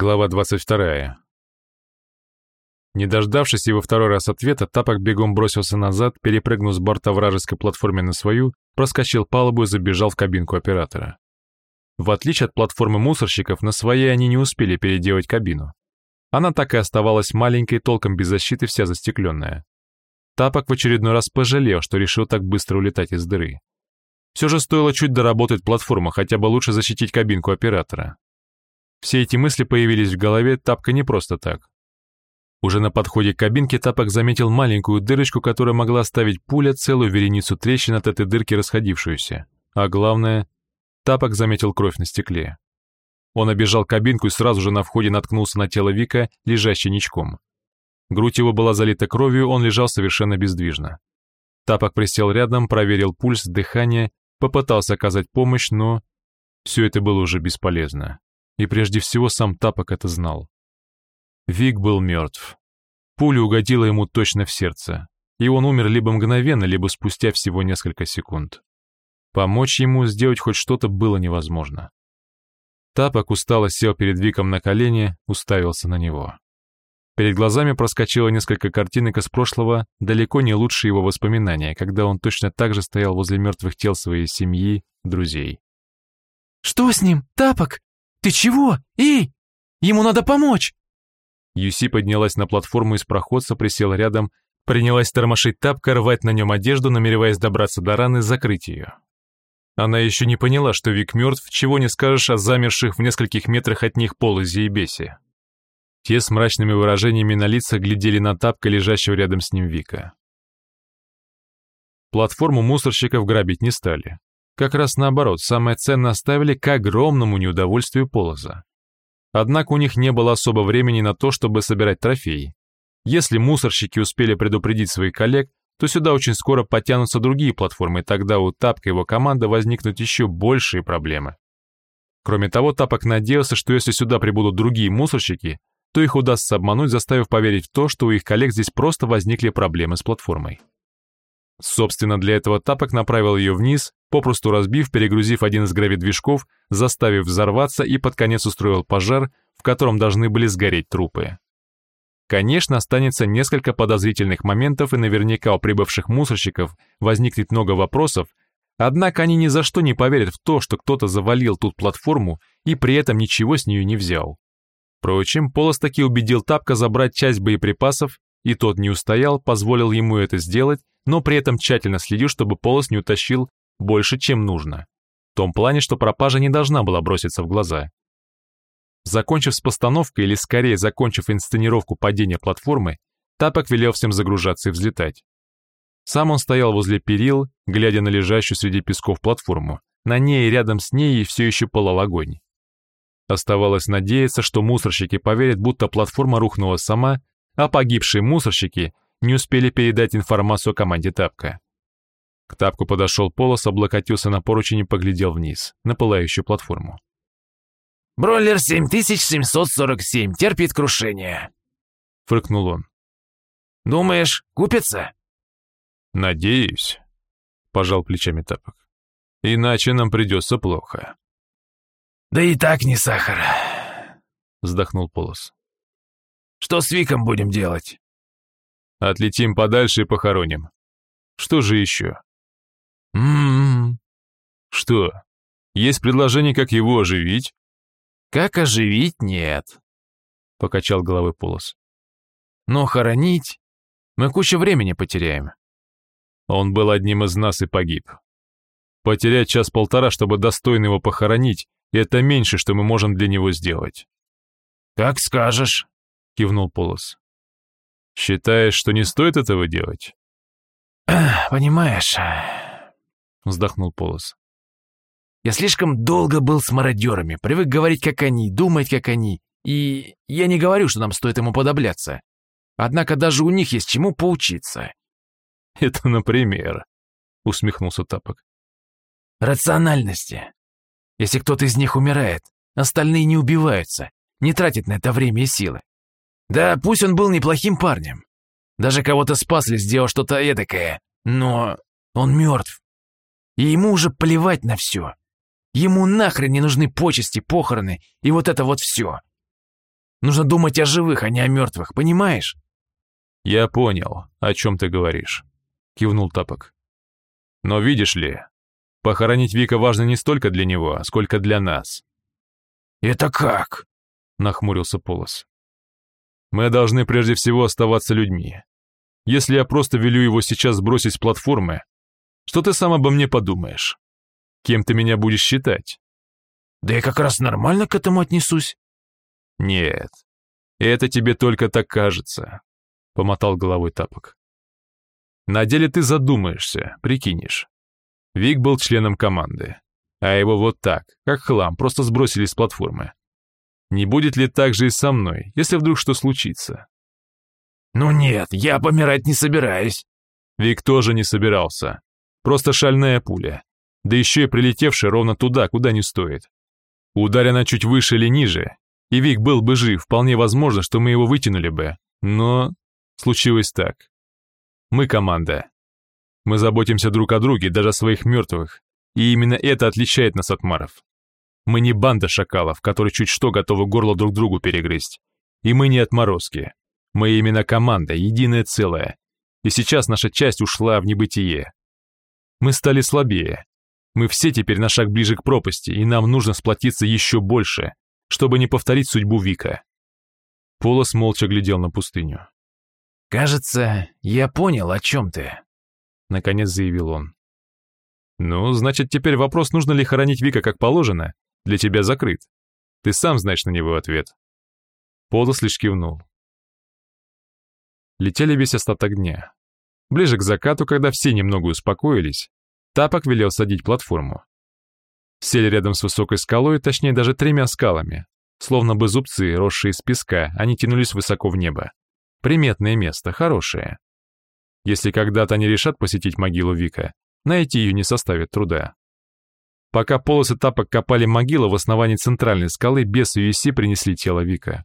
Глава 22. Не дождавшись его второй раз ответа, Тапок бегом бросился назад, перепрыгнув с борта вражеской платформы на свою, проскочил палубу и забежал в кабинку оператора. В отличие от платформы мусорщиков, на своей они не успели переделать кабину. Она так и оставалась маленькой, толком без защиты, вся застекленная. Тапок в очередной раз пожалел, что решил так быстро улетать из дыры. Все же стоило чуть доработать платформу, хотя бы лучше защитить кабинку оператора. Все эти мысли появились в голове Тапка не просто так. Уже на подходе к кабинке Тапок заметил маленькую дырочку, которая могла оставить пуля целую вереницу трещин от этой дырки расходившуюся. А главное, Тапок заметил кровь на стекле. Он обежал кабинку и сразу же на входе наткнулся на тело Вика, лежащее ничком. Грудь его была залита кровью, он лежал совершенно бездвижно. Тапок присел рядом, проверил пульс, дыхание, попытался оказать помощь, но все это было уже бесполезно. И прежде всего сам Тапок это знал. Вик был мертв. Пуля угодила ему точно в сердце, и он умер либо мгновенно, либо спустя всего несколько секунд. Помочь ему сделать хоть что-то было невозможно. Тапок устало сел перед Виком на колени, уставился на него. Перед глазами проскочило несколько картинок из прошлого, далеко не лучшие его воспоминания, когда он точно так же стоял возле мертвых тел своей семьи, друзей. «Что с ним, Тапок?» «Ты чего? Эй! Ему надо помочь!» Юси поднялась на платформу из проходца, присела рядом, принялась тормошить тапка, рвать на нем одежду, намереваясь добраться до раны, закрыть ее. Она еще не поняла, что Вик мертв, чего не скажешь о замерших в нескольких метрах от них Полозе и Бесе. Те с мрачными выражениями на лицах глядели на тапка, лежащего рядом с ним Вика. Платформу мусорщиков грабить не стали. Как раз наоборот, самое ценное оставили к огромному неудовольствию Полоза. Однако у них не было особо времени на то, чтобы собирать трофеи. Если мусорщики успели предупредить своих коллег, то сюда очень скоро потянутся другие платформы, и тогда у Тапка и его команды возникнут еще большие проблемы. Кроме того, Тапок надеялся, что если сюда прибудут другие мусорщики, то их удастся обмануть, заставив поверить в то, что у их коллег здесь просто возникли проблемы с платформой. Собственно, для этого Тапок направил ее вниз, попросту разбив, перегрузив один из гравидвижков, заставив взорваться и под конец устроил пожар, в котором должны были сгореть трупы. Конечно, останется несколько подозрительных моментов, и наверняка у прибывших мусорщиков возникнет много вопросов, однако они ни за что не поверят в то, что кто-то завалил тут платформу и при этом ничего с нее не взял. Впрочем, Полос таки убедил Тапка забрать часть боеприпасов, и тот не устоял, позволил ему это сделать, но при этом тщательно следил, чтобы Полос не утащил больше, чем нужно. В том плане, что пропажа не должна была броситься в глаза. Закончив с постановкой, или скорее закончив инсценировку падения платформы, Тапок велел всем загружаться и взлетать. Сам он стоял возле перил, глядя на лежащую среди песков платформу. На ней и рядом с ней все еще пылал огонь. Оставалось надеяться, что мусорщики поверят, будто платформа рухнула сама, а погибшие мусорщики не успели передать информацию команде Тапка. К Тапку подошел Полос, облокотился на поручень и поглядел вниз, на пылающую платформу. «Бройлер 7747 терпит крушение», — фыркнул он. «Думаешь, купится?» «Надеюсь», — пожал плечами Тапок. «Иначе нам придется плохо». «Да и так не сахар», — вздохнул Полос. «Что с Виком будем делать?» Отлетим подальше и похороним. Что же еще? Ммм. Что? Есть предложение, как его оживить? Как оживить, нет. Покачал головой Полос. Но хоронить мы кучу времени потеряем. Он был одним из нас и погиб. Потерять час-полтора, чтобы достойно его похоронить, это меньше, что мы можем для него сделать. «Как скажешь», — кивнул Полос. Считаешь, что не стоит этого делать? Понимаешь, вздохнул Полос. Я слишком долго был с мародерами, привык говорить, как они, думать, как они. И я не говорю, что нам стоит ему подобляться. Однако даже у них есть чему поучиться. Это, например, усмехнулся Тапок. Рациональности. Если кто-то из них умирает, остальные не убиваются, не тратят на это время и силы. Да, пусть он был неплохим парнем. Даже кого-то спас или сделал что-то эдакое. Но он мертв. И ему уже плевать на все. Ему нахрен не нужны почести, похороны и вот это вот все. Нужно думать о живых, а не о мертвых, понимаешь?» «Я понял, о чем ты говоришь», — кивнул Тапок. «Но видишь ли, похоронить Вика важно не столько для него, сколько для нас». «Это как?» — нахмурился Полос. «Мы должны прежде всего оставаться людьми. Если я просто велю его сейчас сбросить с платформы, что ты сам обо мне подумаешь? Кем ты меня будешь считать?» «Да я как раз нормально к этому отнесусь». «Нет, это тебе только так кажется», — помотал головой тапок. «На деле ты задумаешься, прикинешь. Вик был членом команды, а его вот так, как хлам, просто сбросили с платформы. Не будет ли так же и со мной, если вдруг что случится?» «Ну нет, я помирать не собираюсь». Вик тоже не собирался. Просто шальная пуля. Да еще и прилетевшая ровно туда, куда не стоит. Ударь она чуть выше или ниже, и Вик был бы жив, вполне возможно, что мы его вытянули бы. Но случилось так. Мы команда. Мы заботимся друг о друге, даже о своих мертвых. И именно это отличает нас от маров. Мы не банда шакалов, которые чуть что готовы горло друг другу перегрызть. И мы не отморозки. Мы именно команда, единое целое. И сейчас наша часть ушла в небытие. Мы стали слабее. Мы все теперь на шаг ближе к пропасти, и нам нужно сплотиться еще больше, чтобы не повторить судьбу Вика. Полос молча глядел на пустыню. «Кажется, я понял, о чем ты», — наконец заявил он. «Ну, значит, теперь вопрос, нужно ли хоронить Вика как положено, для тебя закрыт. Ты сам знаешь на него ответ». Полос лишь кивнул. Летели весь остаток дня. Ближе к закату, когда все немного успокоились, Тапок велел садить платформу. Сели рядом с высокой скалой, точнее даже тремя скалами. Словно бы зубцы, росшие из песка, они тянулись высоко в небо. Приметное место, хорошее. Если когда-то они решат посетить могилу Вика, найти ее не составит труда. Пока полосы тапок копали могилу в основании центральной скалы, без USC принесли тело Вика.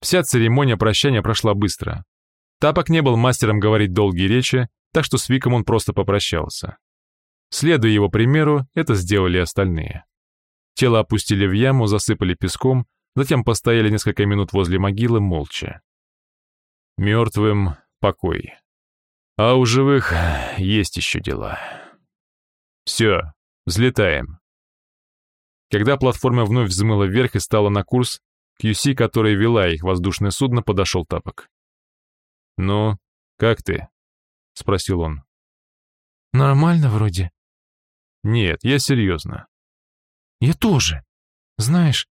Вся церемония прощания прошла быстро. Тапок не был мастером говорить долгие речи, так что с Виком он просто попрощался. Следуя его примеру, это сделали остальные. Тело опустили в яму, засыпали песком, затем постояли несколько минут возле могилы молча. Мертвым покой. А у живых есть еще дела. Все, взлетаем. Когда платформа вновь взмыла вверх и стала на курс, Юси, которая вела их воздушное судно, подошел тапок. «Ну, как ты?» — спросил он. «Нормально вроде». «Нет, я серьезно». «Я тоже. Знаешь,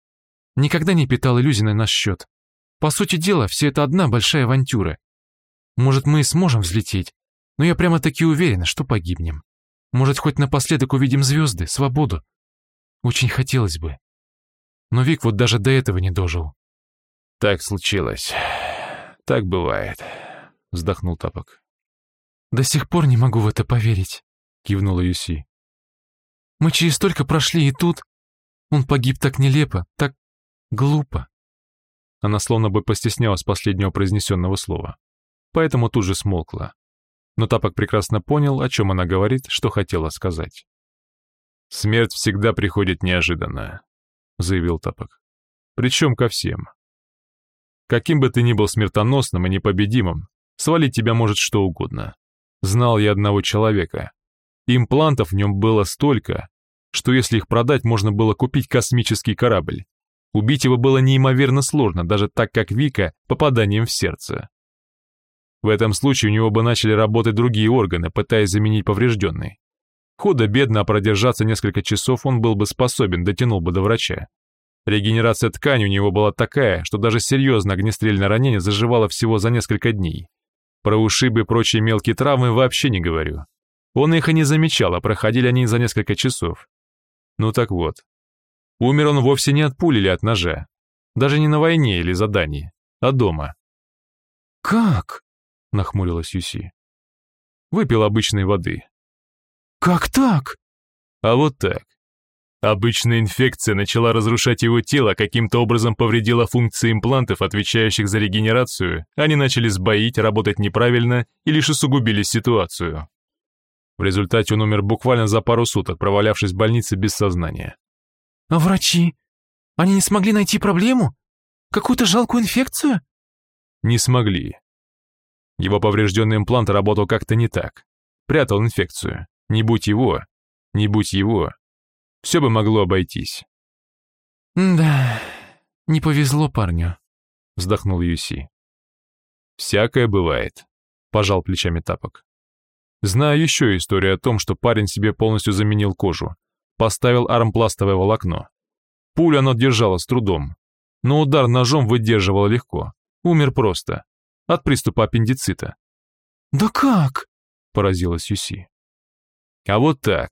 никогда не питал иллюзий на наш счет. По сути дела, все это одна большая авантюра. Может, мы и сможем взлететь, но я прямо-таки уверена, что погибнем. Может, хоть напоследок увидим звезды, свободу. Очень хотелось бы. Но Вик вот даже до этого не дожил». «Так случилось. Так бывает», — вздохнул Тапок. «До сих пор не могу в это поверить», — кивнула Юси. «Мы через столько прошли, и тут он погиб так нелепо, так глупо». Она словно бы постеснялась последнего произнесенного слова, поэтому тут же смолкла. Но Тапок прекрасно понял, о чем она говорит, что хотела сказать. «Смерть всегда приходит неожиданно», — заявил Тапок. «Причем ко всем. Каким бы ты ни был смертоносным и непобедимым, Свалить тебя может что угодно. Знал я одного человека. Имплантов в нем было столько, что если их продать, можно было купить космический корабль. Убить его было неимоверно сложно, даже так как Вика попаданием в сердце. В этом случае у него бы начали работать другие органы, пытаясь заменить поврежденный. Худо-бедно, а продержаться несколько часов он был бы способен, дотянул бы до врача. Регенерация ткани у него была такая, что даже серьезное огнестрельное ранение заживало всего за несколько дней. Про ушибы и прочие мелкие травмы вообще не говорю. Он их и не замечал, а проходили они за несколько часов. Ну так вот. Умер он вовсе не от пули или от ножа. Даже не на войне или задании, а дома. «Как?» — нахмурилась Юси. Выпил обычной воды. «Как так?» А вот так. Обычная инфекция начала разрушать его тело, каким-то образом повредила функции имплантов, отвечающих за регенерацию, они начали сбоить, работать неправильно и лишь усугубили ситуацию. В результате он умер буквально за пару суток, провалявшись в больнице без сознания. «А врачи? Они не смогли найти проблему?» Какую-то жалкую инфекцию?» Не смогли. Его поврежденный имплант работал как-то не так. Прятал инфекцию. Не будь его, не будь его, все бы могло обойтись. «Да, не повезло парню», — вздохнул Юси. «Всякое бывает», — пожал плечами тапок. Знаю еще историю о том, что парень себе полностью заменил кожу, поставил армпластовое волокно. Пулю оно держало с трудом, но удар ножом выдерживало легко. Умер просто, от приступа аппендицита. «Да как?» — поразилась Юси. А вот так.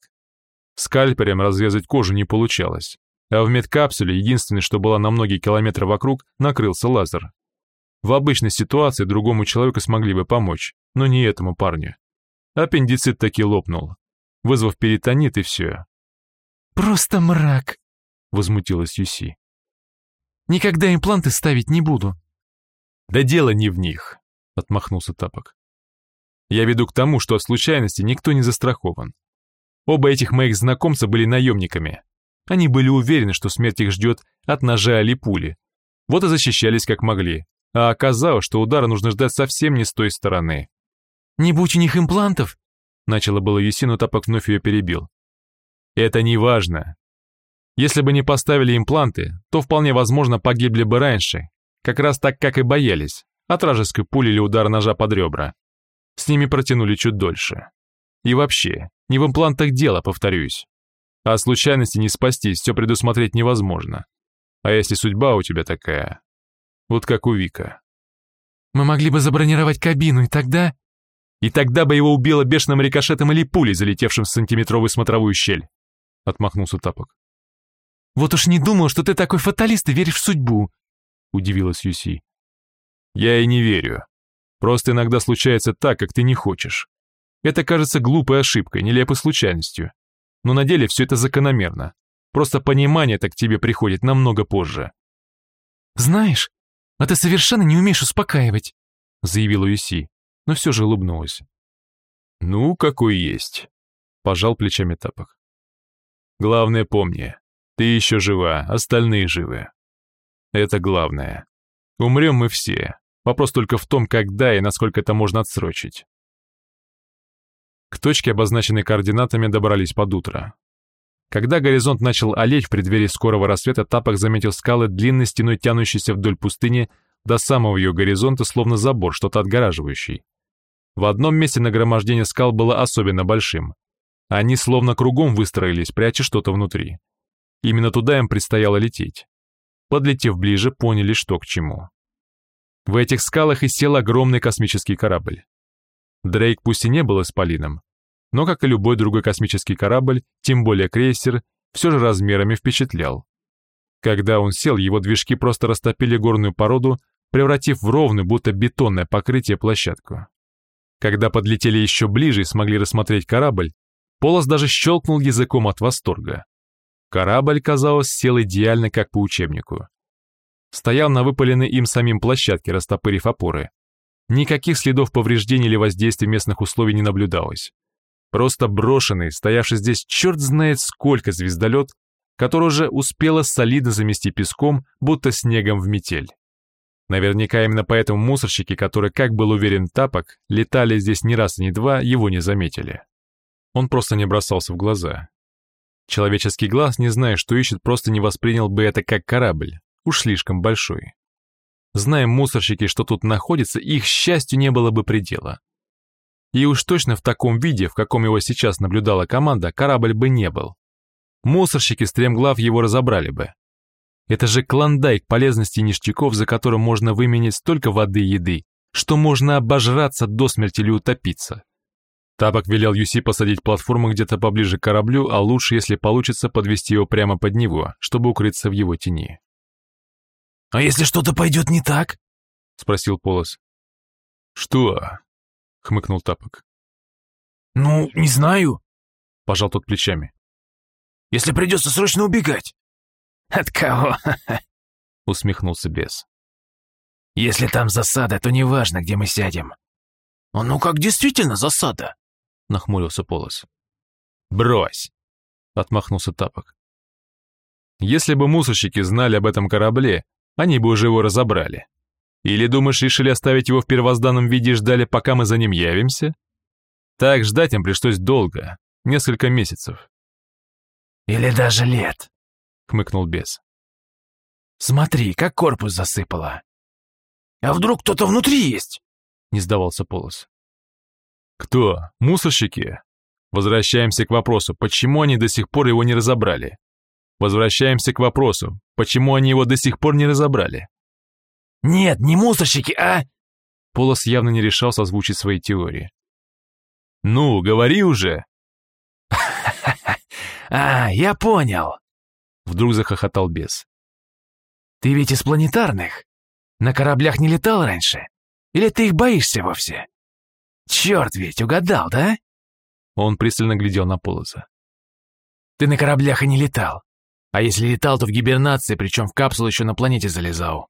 Скальпелем разрезать кожу не получалось, а в медкапсуле, единственное, что было на многие километры вокруг, накрылся лазер. В обычной ситуации другому человеку смогли бы помочь, но не этому парню. Аппендицит таки лопнул, вызвав перитонит и все. «Просто мрак», — возмутилась Юси. «Никогда импланты ставить не буду». «Да дело не в них», — отмахнулся Тапок. Я веду к тому, что от случайности никто не застрахован. Оба этих моих знакомца были наемниками. Они были уверены, что смерть их ждет от ножа или пули. Вот и защищались как могли. А оказалось, что удара нужно ждать совсем не с той стороны. «Не будь у них имплантов!» Начало было Юси, но Тапок вновь ее перебил. «Это не важно. Если бы не поставили импланты, то вполне возможно погибли бы раньше, как раз так, как и боялись, от вражеской пули или удара ножа под ребра. С ними протянули чуть дольше. И вообще, не в имплантах дело, повторюсь. А от случайности не спастись, все предусмотреть невозможно. А если судьба у тебя такая? Вот как у Вика. Мы могли бы забронировать кабину, и тогда... И тогда бы его убило бешеным рикошетом или пулей, залетевшим в сантиметровую смотровую щель. Отмахнулся Тапок. Вот уж не думал, что ты такой фаталист и веришь в судьбу. Удивилась Юси. Я и не верю. Просто иногда случается так, как ты не хочешь. Это кажется глупой ошибкой, нелепой случайностью. Но на деле все это закономерно. Просто понимание так к тебе приходит намного позже. «Знаешь, а ты совершенно не умеешь успокаивать», заявила Юси, но все же улыбнулась. «Ну, какой есть», — пожал плечами тапок. «Главное помни, ты еще жива, остальные живы. Это главное. Умрем мы все, Вопрос только в том, когда и насколько это можно отсрочить. К точке, обозначенной координатами, добрались под утро. Когда горизонт начал олеть в преддверии скорого рассвета, Тапок заметил скалы длинной стеной, тянущейся вдоль пустыни до самого ее горизонта, словно забор, что-то отгораживающий. В одном месте нагромождение скал было особенно большим. Они словно кругом выстроились, пряча что-то внутри. Именно туда им предстояло лететь. Подлетев ближе, поняли, что к чему. В этих скалах и сел огромный космический корабль. Дрейк пусть и не был исполином, но, как и любой другой космический корабль, тем более крейсер, все же размерами впечатлял. Когда он сел, его движки просто растопили горную породу, превратив в ровную, будто бетонное покрытие площадку. Когда подлетели еще ближе и смогли рассмотреть корабль, Полос даже щелкнул языком от восторга. Корабль, казалось, сел идеально, как по учебнику стоял на выпаленной им самим площадке, растопырив опоры. Никаких следов повреждений или воздействия местных условий не наблюдалось. Просто брошенный, стоявший здесь черт знает сколько звездолет, который уже успела солидно замести песком, будто снегом в метель. Наверняка именно поэтому мусорщики, которые, как был уверен Тапок, летали здесь не раз и не два, его не заметили. Он просто не бросался в глаза. Человеческий глаз, не зная, что ищет, просто не воспринял бы это как корабль уж слишком большой. Знаем мусорщики, что тут находится, их счастью не было бы предела. И уж точно в таком виде, в каком его сейчас наблюдала команда, корабль бы не был. Мусорщики стремглав его разобрали бы. Это же клондайк полезностей ништяков, за которым можно выменять столько воды и еды, что можно обожраться до смерти или утопиться. Тапок велел Юси посадить платформу где-то поближе к кораблю, а лучше, если получится, подвести его прямо под него, чтобы укрыться в его тени. «А если что-то пойдет не так?» — спросил Полос. «Что?» — хмыкнул Тапок. «Ну, не знаю», — пожал тот плечами. «Если придется срочно убегать». «От кого?» — усмехнулся бес. «Если там засада, то неважно, где мы сядем». «А ну как действительно засада?» — нахмурился Полос. «Брось!» — отмахнулся Тапок. «Если бы мусорщики знали об этом корабле, они бы уже его разобрали. Или, думаешь, решили оставить его в первозданном виде и ждали, пока мы за ним явимся? Так ждать им пришлось долго, несколько месяцев. Или даже лет, хмыкнул бес. Смотри, как корпус засыпало. А вдруг кто-то внутри есть? Не сдавался Полос. Кто? Мусорщики? Возвращаемся к вопросу, почему они до сих пор его не разобрали? Возвращаемся к вопросу, почему они его до сих пор не разобрали? Нет, не мусорщики, а... Полос явно не решался озвучить свои теории. «Ну, говори уже!» «А, я понял!» Вдруг захохотал бес. «Ты ведь из планетарных? На кораблях не летал раньше? Или ты их боишься вовсе? Черт ведь, угадал, да?» Он пристально глядел на Полоза. «Ты на кораблях и не летал. А если летал, то в гибернации, причем в капсулу еще на планете залезал».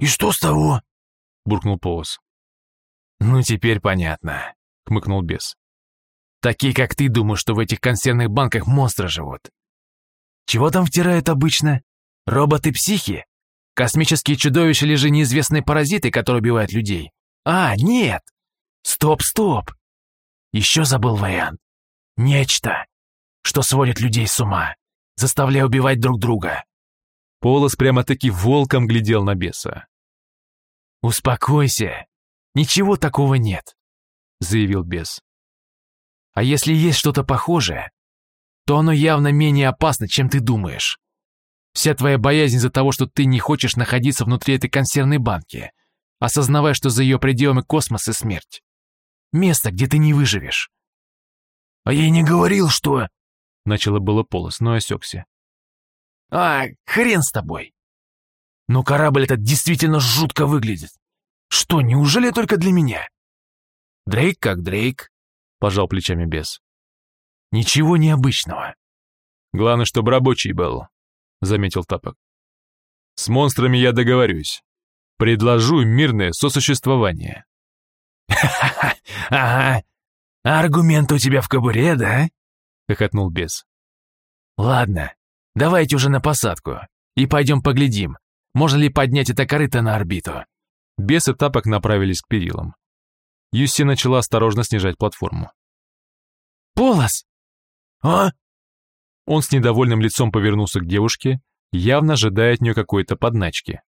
«И что с того?» — буркнул Полоз. «Ну, теперь понятно», — хмыкнул бес. «Такие, как ты, думают, что в этих консервных банках монстры живут. Чего там втирают обычно? Роботы-психи? Космические чудовища или же неизвестные паразиты, которые убивают людей? А, нет! Стоп, стоп! Еще забыл вариант. Нечто, что сводит людей с ума, заставляя убивать друг друга. Полос прямо-таки волком глядел на беса. «Успокойся, ничего такого нет», — заявил бес. «А если есть что-то похожее, то оно явно менее опасно, чем ты думаешь. Вся твоя боязнь из-за того, что ты не хочешь находиться внутри этой консервной банки, осознавая, что за ее пределами космос и смерть. Место, где ты не выживешь. А я и не говорил, что... Начало было полос, но осекся. А, хрен с тобой. Но корабль этот действительно жутко выглядит. Что, неужели только для меня? Дрейк как Дрейк, пожал плечами бес. Ничего необычного. Главное, чтобы рабочий был, заметил Тапок. С монстрами я договорюсь. Предложу мирное сосуществование. «Ха-ха-ха! Ага! Аргумент у тебя в кобуре, да?» — хохотнул бес. «Ладно, давайте уже на посадку и пойдем поглядим, можно ли поднять это корыто на орбиту». Бес и Тапок направились к перилам. Юси начала осторожно снижать платформу. «Полос!» «А?» Он с недовольным лицом повернулся к девушке, явно ожидая от нее какой-то подначки.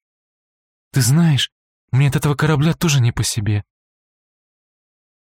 «Ты знаешь, мне от этого корабля тоже не по себе»,